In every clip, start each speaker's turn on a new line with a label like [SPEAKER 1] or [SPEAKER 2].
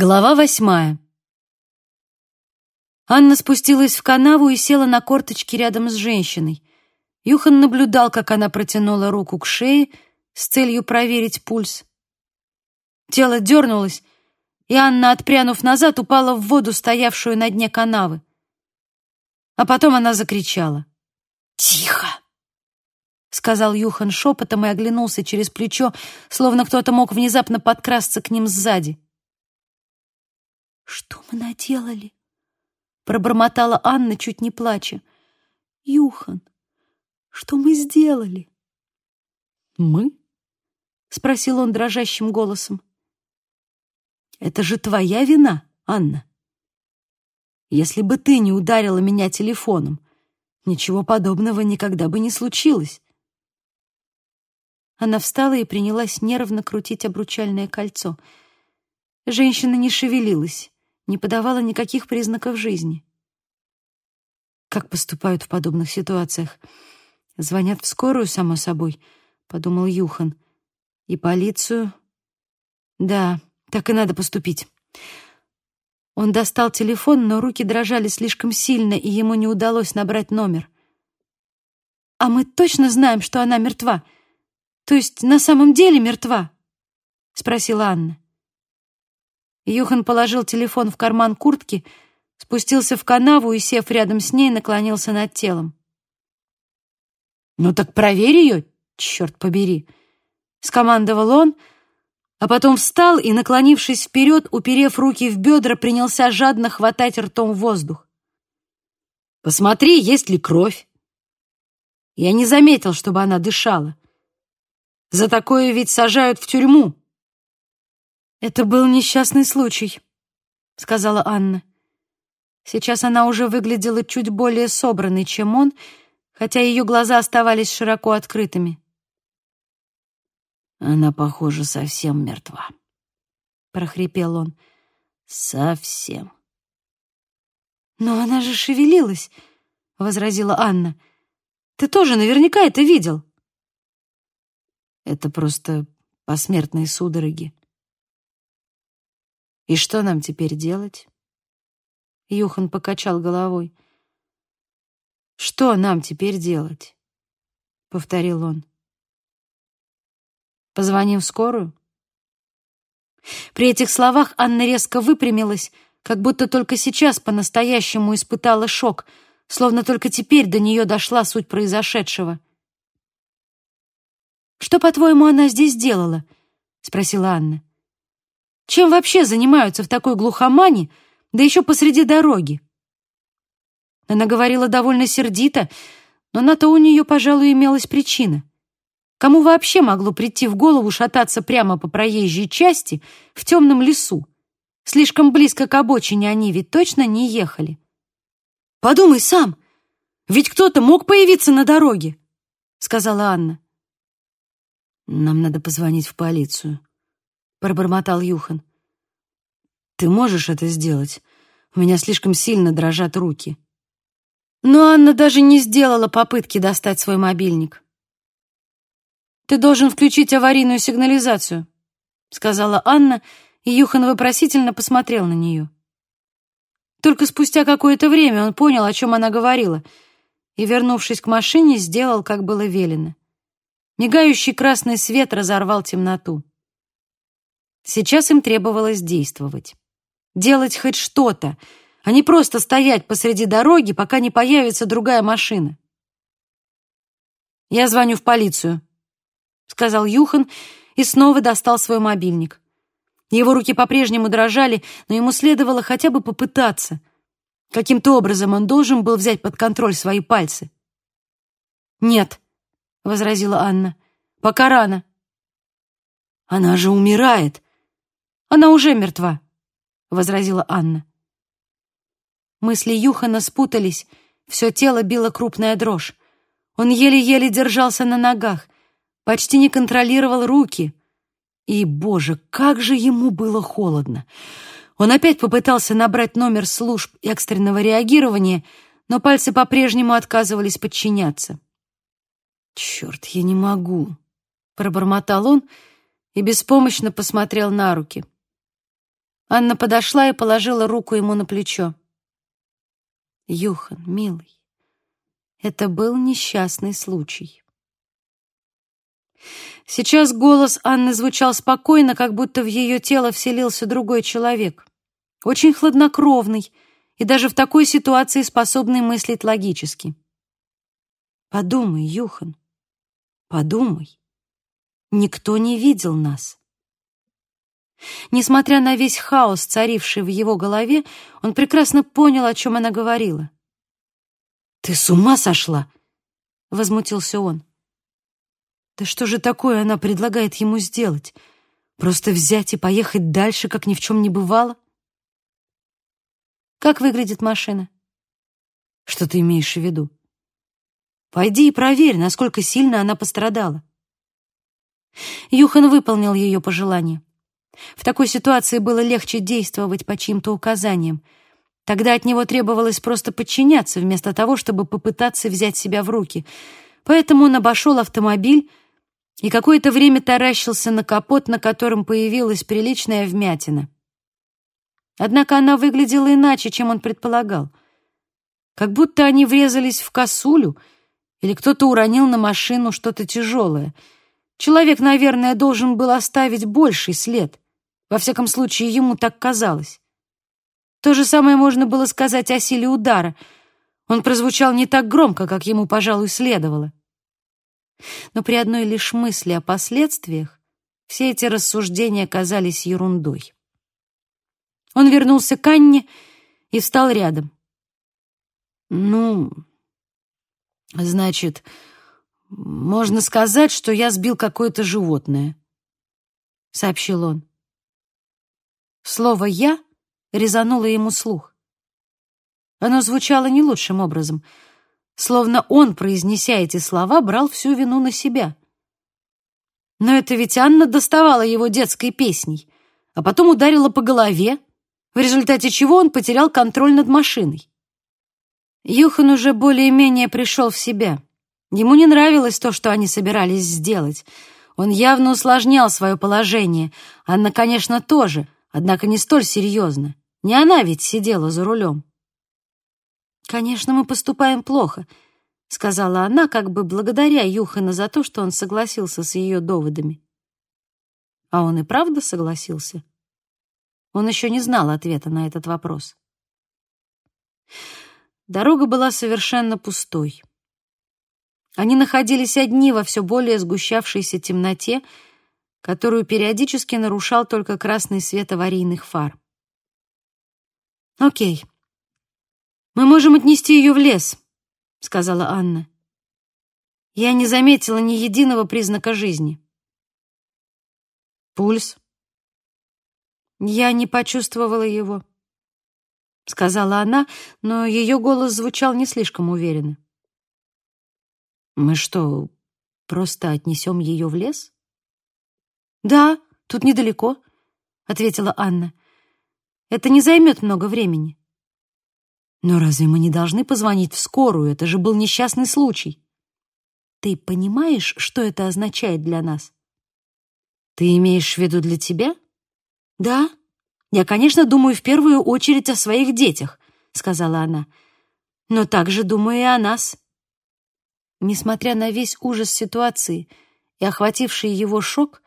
[SPEAKER 1] Глава восьмая. Анна спустилась в канаву и села на корточки рядом с женщиной. Юхан наблюдал, как она протянула руку к шее с целью проверить пульс. Тело дернулось, и Анна, отпрянув назад, упала в воду, стоявшую на дне канавы. А потом она закричала. «Тихо!» — сказал Юхан шепотом и оглянулся через плечо, словно кто-то мог внезапно подкрасться к ним сзади. «Что мы наделали?» — пробормотала Анна, чуть не плача. «Юхан, что мы сделали?»
[SPEAKER 2] «Мы?»
[SPEAKER 1] — спросил он дрожащим голосом. «Это же твоя вина, Анна. Если бы ты не ударила меня телефоном, ничего подобного никогда бы не случилось». Она встала и принялась нервно крутить обручальное кольцо. Женщина не шевелилась не подавала никаких признаков жизни. Как поступают в подобных ситуациях? Звонят в скорую, само собой, подумал Юхан. И полицию? Да, так и надо поступить. Он достал телефон, но руки дрожали слишком сильно, и ему не удалось набрать номер. «А мы точно знаем, что она мертва? То есть на самом деле мертва?» — спросила Анна. Юхан положил телефон в карман куртки, спустился в канаву и, сев рядом с ней, наклонился над телом. «Ну так проверь ее, черт побери!» — скомандовал он, а потом встал и, наклонившись вперед, уперев руки в бедра, принялся жадно хватать ртом воздух. «Посмотри, есть ли кровь!» Я не заметил, чтобы она дышала. За такое ведь сажают в тюрьму. «Это был несчастный случай», — сказала Анна. Сейчас она уже выглядела чуть более собранной, чем он, хотя ее глаза оставались широко открытыми.
[SPEAKER 2] «Она, похоже, совсем мертва», — прохрипел он. «Совсем».
[SPEAKER 1] «Но она же шевелилась», — возразила Анна. «Ты тоже наверняка это видел».
[SPEAKER 2] «Это просто посмертные судороги», и что нам теперь делать? Юхан покачал головой. Что нам теперь делать? повторил он. Позвоним в скорую? При этих словах Анна резко выпрямилась, как будто только сейчас по-настоящему испытала шок, словно только теперь до нее дошла суть произошедшего. «Что, по-твоему, она здесь делала?» — спросила Анна. Чем вообще занимаются в такой глухомане, да еще посреди дороги? Она говорила довольно сердито, но на то у нее, пожалуй, имелась причина. Кому вообще могло прийти в голову шататься прямо по проезжей части в темном лесу? Слишком близко к обочине они ведь точно не ехали. «Подумай сам, ведь кто-то мог появиться на дороге», — сказала Анна. «Нам надо позвонить в полицию», — пробормотал Юхан. «Ты можешь это сделать? У меня слишком сильно дрожат руки».
[SPEAKER 1] Но Анна даже не сделала попытки достать свой мобильник. «Ты должен включить аварийную сигнализацию», — сказала Анна, и Юхан вопросительно посмотрел на нее. Только спустя какое-то время он понял, о чем она говорила, и, вернувшись к машине, сделал, как было велено. Мигающий красный свет разорвал темноту. Сейчас им требовалось действовать. Делать хоть что-то, а не просто стоять посреди дороги, пока не появится другая машина. «Я звоню в полицию», — сказал Юхан и снова достал свой мобильник. Его руки по-прежнему дрожали, но ему следовало хотя бы попытаться. Каким-то образом он должен был взять под контроль свои пальцы. «Нет», — возразила Анна, — «пока рано». «Она же умирает», она уже мертва», — возразила Анна. Мысли Юхана спутались, все тело било крупная дрожь. Он еле-еле держался на ногах, почти не контролировал руки. И, боже, как же ему было холодно! Он опять попытался набрать номер служб экстренного реагирования, но пальцы по-прежнему отказывались подчиняться. «Черт, я не могу!» — пробормотал он и беспомощно посмотрел на руки. Анна подошла и положила руку ему на плечо. «Юхан, милый, это был несчастный случай». Сейчас голос Анны звучал спокойно, как будто в ее тело вселился другой человек. Очень хладнокровный и даже в такой ситуации способный мыслить логически. «Подумай, Юхан, подумай. Никто не видел нас». Несмотря на весь хаос, царивший в его голове, он прекрасно понял, о чем она говорила. «Ты с ума сошла?» — возмутился он. Да что же такое она предлагает ему сделать? Просто взять и поехать дальше, как ни в чем не бывало? Как выглядит машина? Что ты имеешь в виду? Пойди и проверь, насколько сильно она пострадала. Юхан выполнил ее пожелание. В такой ситуации было легче действовать по чьим-то указаниям. Тогда от него требовалось просто подчиняться, вместо того, чтобы попытаться взять себя в руки. Поэтому он обошел автомобиль, и какое-то время таращился на капот, на котором появилась приличная вмятина. Однако она выглядела иначе, чем он предполагал. Как будто они врезались в косулю, или кто-то уронил на машину что-то тяжелое. Человек, наверное, должен был оставить больший след. Во всяком случае, ему так казалось. То же самое можно было сказать о силе удара. Он прозвучал не так громко, как ему, пожалуй, следовало но при одной лишь мысли о последствиях все эти рассуждения казались ерундой. Он вернулся к Анне и встал рядом. «Ну, значит, можно сказать, что я сбил какое-то животное», — сообщил он. Слово «я» резануло ему слух. Оно звучало не лучшим образом — словно он, произнеся эти слова, брал всю вину на себя. Но это ведь Анна доставала его детской песней, а потом ударила по голове, в результате чего он потерял контроль над машиной. Юхан уже более-менее пришел в себя. Ему не нравилось то, что они собирались сделать. Он явно усложнял свое положение. Анна, конечно, тоже, однако не столь серьезно. Не она ведь сидела за рулем. «Конечно, мы поступаем плохо», — сказала она, как бы благодаря Юхана за то, что он согласился с ее доводами. А он и правда согласился. Он еще не знал ответа на этот вопрос. Дорога была совершенно пустой. Они находились одни во все более сгущавшейся темноте, которую периодически нарушал только красный свет аварийных фар. «Окей», «Мы можем отнести ее в лес», — сказала Анна. Я не заметила ни единого признака жизни. «Пульс?» «Я не почувствовала его», — сказала она, но ее голос звучал не слишком уверенно. «Мы что, просто отнесем ее в лес?» «Да, тут недалеко», — ответила Анна. «Это не займет много времени». Но разве мы не должны позвонить в скорую? Это же был несчастный случай. Ты понимаешь, что это означает для нас? Ты имеешь в виду для тебя? Да. Я, конечно, думаю в первую очередь о своих детях, сказала она. Но также думаю и о нас. Несмотря на весь ужас ситуации и охвативший его шок,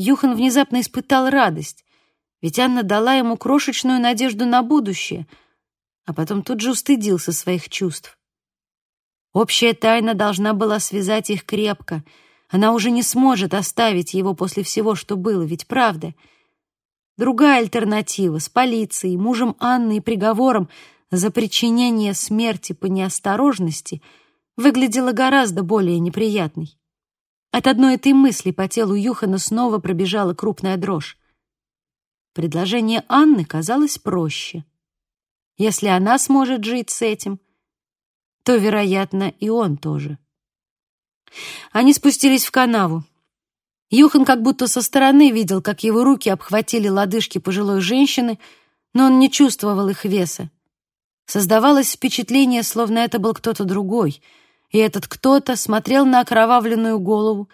[SPEAKER 1] Юхан внезапно испытал радость, ведь Анна дала ему крошечную надежду на будущее — а потом тут же устыдился своих чувств. Общая тайна должна была связать их крепко. Она уже не сможет оставить его после всего, что было, ведь правда. Другая альтернатива с полицией, мужем Анны и приговором за причинение смерти по неосторожности выглядела гораздо более неприятной. От одной этой мысли по телу Юхана снова пробежала крупная дрожь. Предложение Анны казалось проще. Если она сможет жить с этим, то, вероятно, и он тоже. Они спустились в канаву. Юхан как будто со стороны видел, как его руки обхватили лодыжки пожилой женщины, но он не чувствовал их веса. Создавалось впечатление, словно это был кто-то другой, и этот кто-то смотрел на окровавленную голову,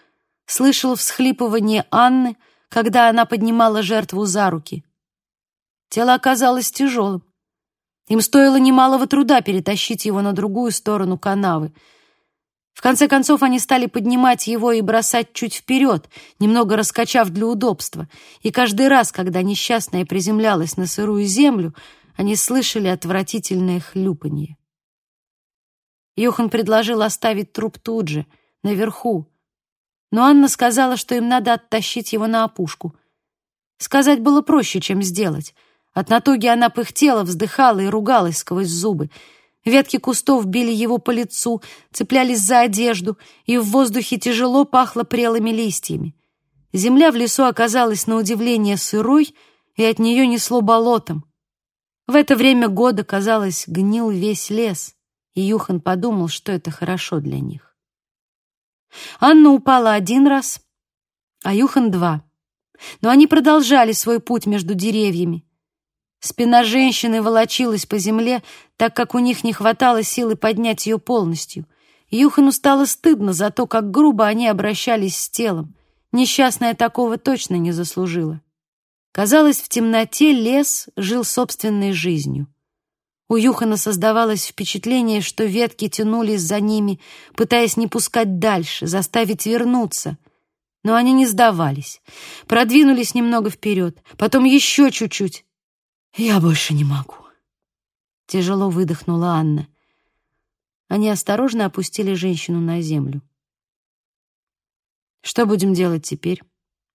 [SPEAKER 1] слышал всхлипывание Анны, когда она поднимала жертву за руки. Тело оказалось тяжелым. Им стоило немалого труда перетащить его на другую сторону канавы. В конце концов они стали поднимать его и бросать чуть вперед, немного раскачав для удобства, и каждый раз, когда несчастная приземлялась на сырую землю, они слышали отвратительное хлюпанье. Йохан предложил оставить труп тут же, наверху, но Анна сказала, что им надо оттащить его на опушку. Сказать было проще, чем сделать. От натуги она пыхтела, вздыхала и ругалась сквозь зубы. Ветки кустов били его по лицу, цеплялись за одежду, и в воздухе тяжело пахло прелыми листьями. Земля в лесу оказалась на удивление сырой, и от нее несло болотом. В это время года, казалось, гнил весь лес, и Юхан подумал, что это хорошо для них. Анна упала один раз, а Юхан — два. Но они продолжали свой путь между деревьями. Спина женщины волочилась по земле, так как у них не хватало силы поднять ее полностью. Юхану стало стыдно за то, как грубо они обращались с телом. Несчастная такого точно не заслужила. Казалось, в темноте лес жил собственной жизнью. У Юхана создавалось впечатление, что ветки тянулись за ними, пытаясь не пускать дальше, заставить вернуться. Но они не сдавались. Продвинулись немного вперед, потом еще чуть-чуть. «Я больше не могу», — тяжело выдохнула Анна. Они осторожно опустили женщину на землю. «Что будем делать теперь?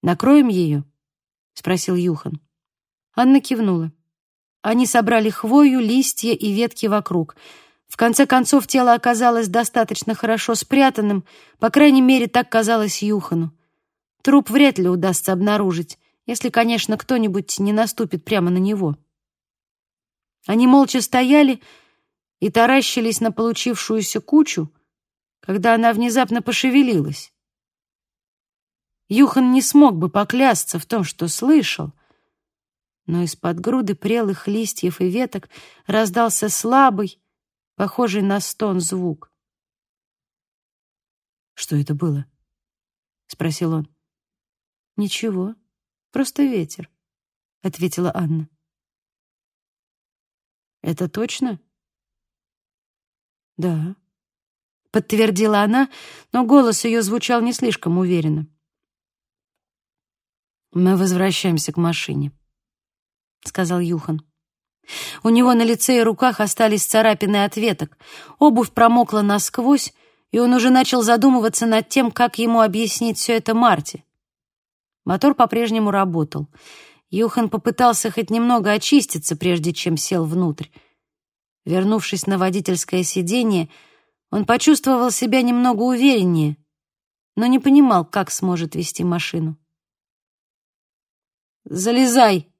[SPEAKER 1] Накроем ее?» — спросил Юхан. Анна кивнула. Они собрали хвою, листья и ветки вокруг. В конце концов, тело оказалось достаточно хорошо спрятанным, по крайней мере, так казалось Юхану. Труп вряд ли удастся обнаружить, если, конечно, кто-нибудь не наступит прямо на него. Они молча стояли и таращились на получившуюся кучу, когда она внезапно пошевелилась. Юхан не смог бы поклясться в том, что слышал, но из-под груды прелых листьев и веток раздался слабый, похожий на стон звук. «Что это было?» — спросил он. «Ничего, просто ветер», — ответила Анна. «Это точно?» «Да», — подтвердила она, но голос ее звучал не слишком уверенно. «Мы возвращаемся к машине», — сказал Юхан. У него на лице и руках остались царапины от веток. Обувь промокла насквозь, и он уже начал задумываться над тем, как ему объяснить все это Марте. Мотор по-прежнему работал. Юхан попытался хоть немного очиститься, прежде чем сел внутрь. Вернувшись на водительское сиденье, он почувствовал себя немного увереннее, но не понимал, как сможет вести машину. «Залезай!»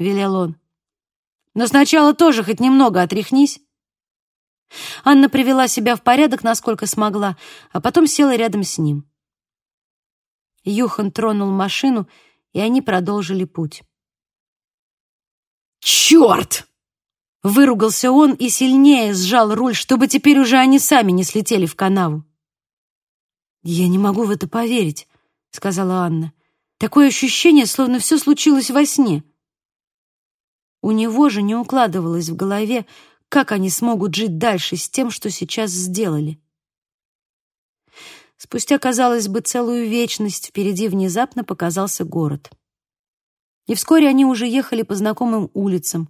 [SPEAKER 1] Велел он. «Но сначала тоже хоть немного отряхнись». Анна привела себя в порядок, насколько смогла, а потом села рядом с ним. Юхан тронул машину, и они продолжили путь. «Черт!» — выругался он и сильнее сжал руль, чтобы теперь уже они сами не слетели в канаву. «Я не могу в это поверить», — сказала Анна. «Такое ощущение, словно все случилось во сне». У него же не укладывалось в голове, как они смогут жить дальше с тем, что сейчас сделали. Спустя, казалось бы, целую вечность впереди внезапно показался город. И вскоре они уже ехали по знакомым улицам.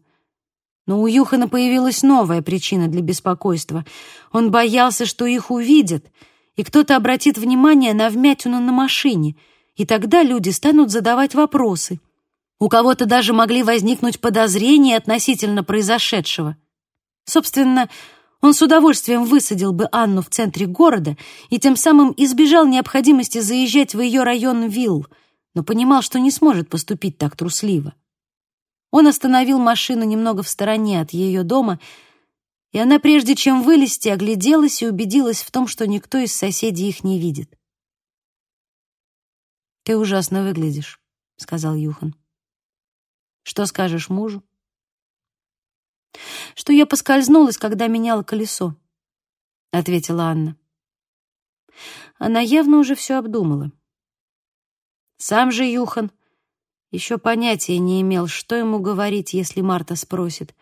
[SPEAKER 1] Но у Юхана появилась новая причина для беспокойства. Он боялся, что их увидят, и кто-то обратит внимание на вмятину на машине, и тогда люди станут задавать вопросы — у кого-то даже могли возникнуть подозрения относительно произошедшего. Собственно, он с удовольствием высадил бы Анну в центре города и тем самым избежал необходимости заезжать в ее район вилл, но понимал, что не сможет поступить так трусливо. Он остановил машину немного в стороне от ее дома, и она, прежде чем вылезти, огляделась и убедилась в том, что никто из соседей их не видит. «Ты ужасно выглядишь», — сказал Юхан. Что скажешь мужу? Что я поскользнулась, когда меняла колесо, ответила Анна. Она явно уже все обдумала. Сам же Юхан Еще понятия не имел, что ему говорить, если Марта спросит.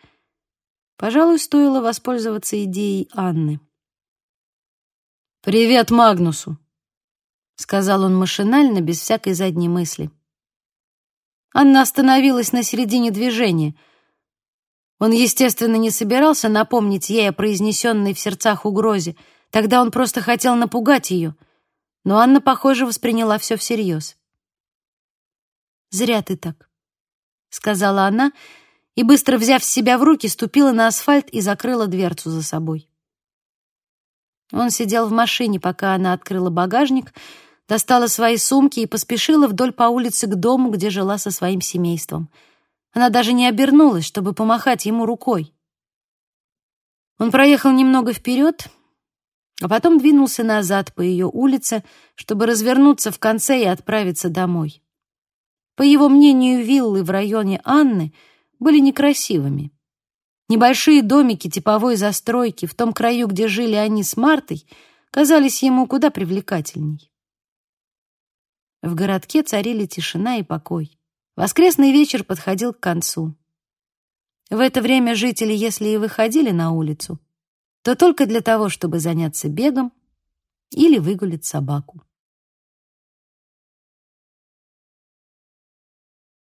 [SPEAKER 1] Пожалуй, стоило воспользоваться идеей Анны. «Привет Магнусу», — сказал он машинально, без всякой задней мысли. Анна остановилась на середине движения. Он, естественно, не собирался напомнить ей о произнесенной в сердцах угрозе. Тогда он просто хотел напугать ее. Но Анна, похоже, восприняла все всерьез. «Зря ты так», — сказала она, и, быстро взяв себя в руки, ступила на асфальт и закрыла дверцу за собой. Он сидел в машине, пока она открыла багажник, достала свои сумки и поспешила вдоль по улице к дому, где жила со своим семейством. Она даже не обернулась, чтобы помахать ему рукой. Он проехал немного вперед, а потом двинулся назад по ее улице, чтобы развернуться в конце и отправиться домой. По его мнению, виллы в районе Анны были некрасивыми. Небольшие домики типовой застройки в том краю, где жили они с Мартой, казались ему куда привлекательней. В городке царили тишина и покой. Воскресный вечер подходил к концу. В это время жители, если и выходили на улицу, то только для того, чтобы заняться бегом или выгулить собаку.